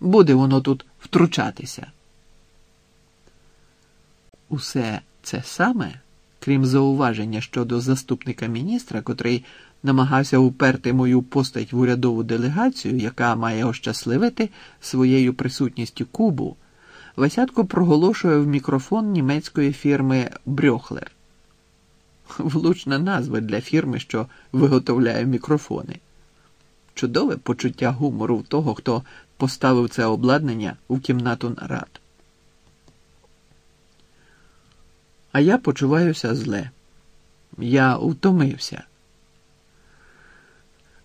Буде воно тут втручатися. Усе це саме, крім зауваження щодо заступника міністра, котрий намагався уперти мою постать в урядову делегацію, яка має ощасливити своєю присутністю Кубу, Васятко проголошує в мікрофон німецької фірми Брьохлер. Влучна назва для фірми, що виготовляє мікрофони. Чудове почуття гумору в того, хто поставив це обладнання у кімнату нарад. А я почуваюся зле. Я втомився.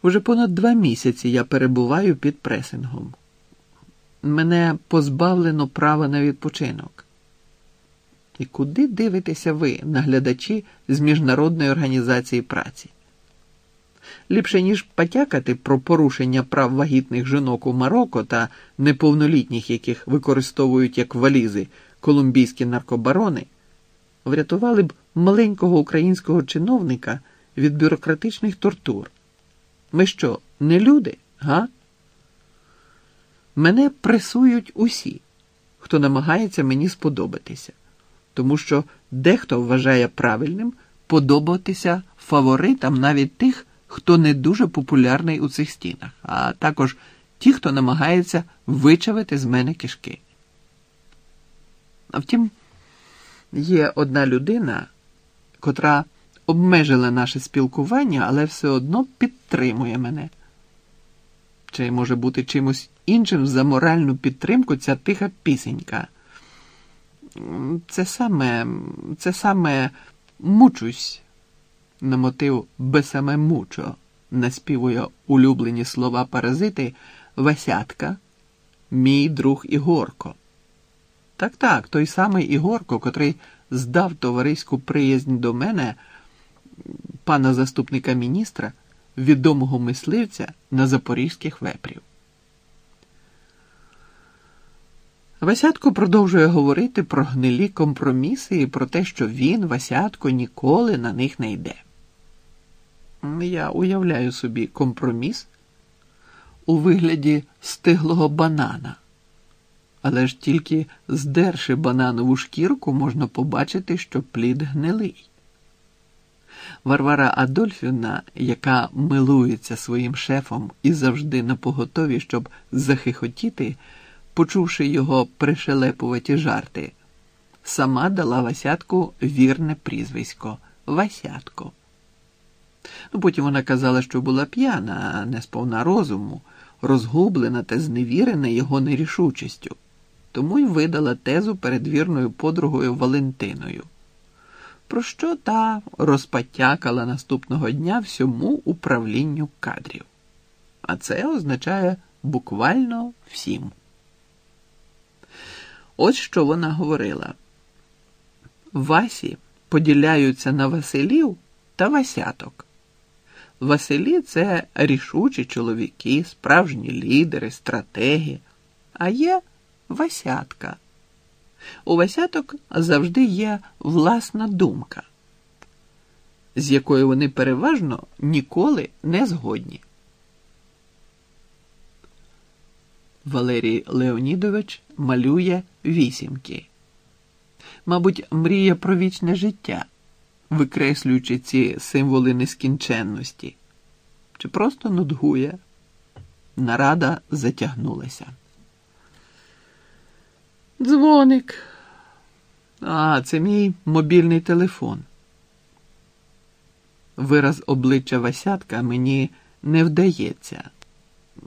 Уже понад два місяці я перебуваю під пресингом. Мене позбавлено права на відпочинок. І куди дивитеся ви, наглядачі з Міжнародної організації праці? Ліпше, ніж потякати про порушення прав вагітних жінок у Марокко та неповнолітніх, яких використовують як валізи колумбійські наркобарони, врятували б маленького українського чиновника від бюрократичних тортур. Ми що, не люди, га? Мене пресують усі, хто намагається мені сподобатися, тому що дехто вважає правильним подобатися фаворитам навіть тих, хто не дуже популярний у цих стінах, а також ті, хто намагається вичавити з мене кишки. А втім, є одна людина, котра обмежила наше спілкування, але все одно підтримує мене. Чи може бути чимось іншим за моральну підтримку ця тиха пісенька? Це саме, це саме мучусь на мотив «Бесаме мучо наспівує улюблені слова паразити Васятка, мій друг Ігорко. Так, так, той самий Ігорко, котрий здав товариську приязнь до мене, пана заступника міністра, відомого мисливця на запорізьких вепрів. Васятко продовжує говорити про гнилі компроміси і про те, що він, Васятко, ніколи на них не йде. Я уявляю собі компроміс у вигляді стиглого банана. Але ж тільки здерши бананову шкірку, можна побачити, що плід гнилий. Варвара Адольфівна, яка милується своїм шефом і завжди на поготові, щоб захихотіти, почувши його пришелепуваті жарти, сама дала Васятку вірне прізвисько Васятко. Ну, Потім вона казала, що була п'яна, а не сповна розуму, розгублена та зневірена його нерішучістю, тому й видала тезу перед вірною подругою Валентиною, про що та розпатякала наступного дня всьому управлінню кадрів. А це означає буквально всім. Ось що вона говорила. Васі поділяються на Василів та Васяток. Василі це рішучі чоловіки, справжні лідери, стратеги, а є Васятка. У Васяток завжди є власна думка, з якою вони переважно ніколи не згодні. Валерій Леонідович малює вісімки. Мабуть, мріє про вічне життя викреслюючи ці символи нескінченності, чи просто нудгує. Нарада затягнулася. Дзвоник. А, це мій мобільний телефон. Вираз обличчя Васятка мені не вдається,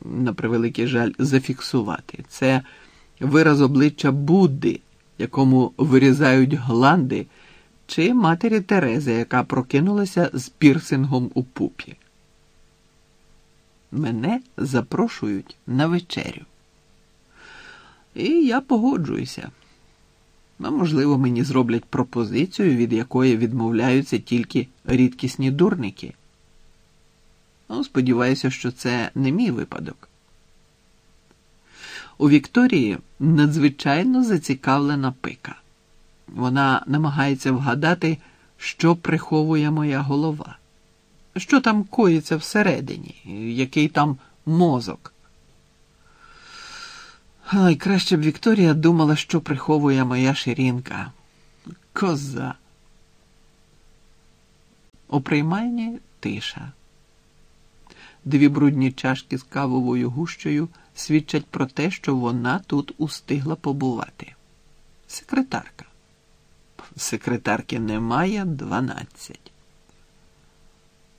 на превеликий жаль, зафіксувати. Це вираз обличчя Будди, якому вирізають гланди чи матері Терези, яка прокинулася з пірсингом у пупі. Мене запрошують на вечерю. І я погоджуюся. Ну, можливо, мені зроблять пропозицію, від якої відмовляються тільки рідкісні дурники. Ну, сподіваюся, що це не мій випадок. У Вікторії надзвичайно зацікавлена пика. Вона намагається вгадати, що приховує моя голова, що там коїться всередині, який там мозок. Ай, краще б Вікторія думала, що приховує моя ширинка. Коза. У приймальні тиша. Дві брудні чашки з кавовою гущею свідчать про те, що вона тут устигла побувати. Секретарка. Секретарки немає дванадцять.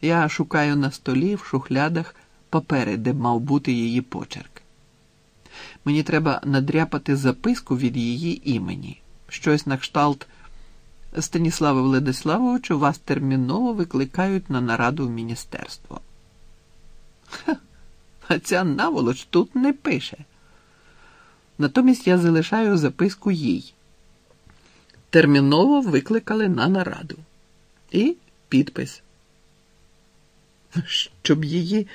Я шукаю на столі в шухлядах папери, де мав бути її почерк. Мені треба надряпати записку від її імені. Щось на кшталт Станіславе Владиславовичу вас терміново викликають на нараду в міністерство. Ха, а ця наволоч тут не пише. Натомість я залишаю записку їй. Терміново викликали на нараду. І підпис. Щоб її.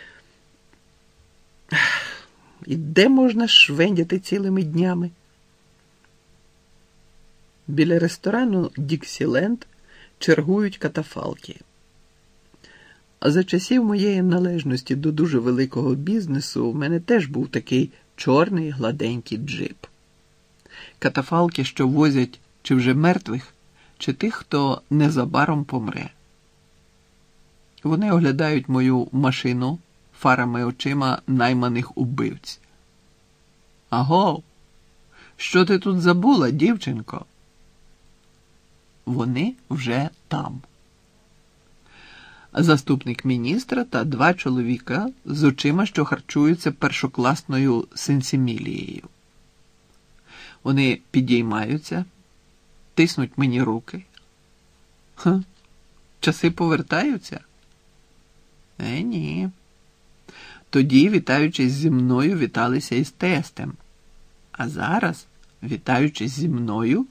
І де можна швендяти цілими днями? Біля ресторану Діксіленд чергують катафалки. А за часів моєї належності до дуже великого бізнесу у мене теж був такий чорний гладенький джип. Катафалки, що возять чи вже мертвих, чи тих, хто незабаром помре. Вони оглядають мою машину фарами очима найманих убивць. Аго, що ти тут забула, дівчинко? Вони вже там. Заступник міністра та два чоловіка з очима, що харчуються першокласною сенсімілією. Вони підіймаються, тиснуть мені руки. Ха, часи повертаються? Е, ні. Тоді, вітаючись зі мною, віталися із тестем. А зараз, вітаючись зі мною,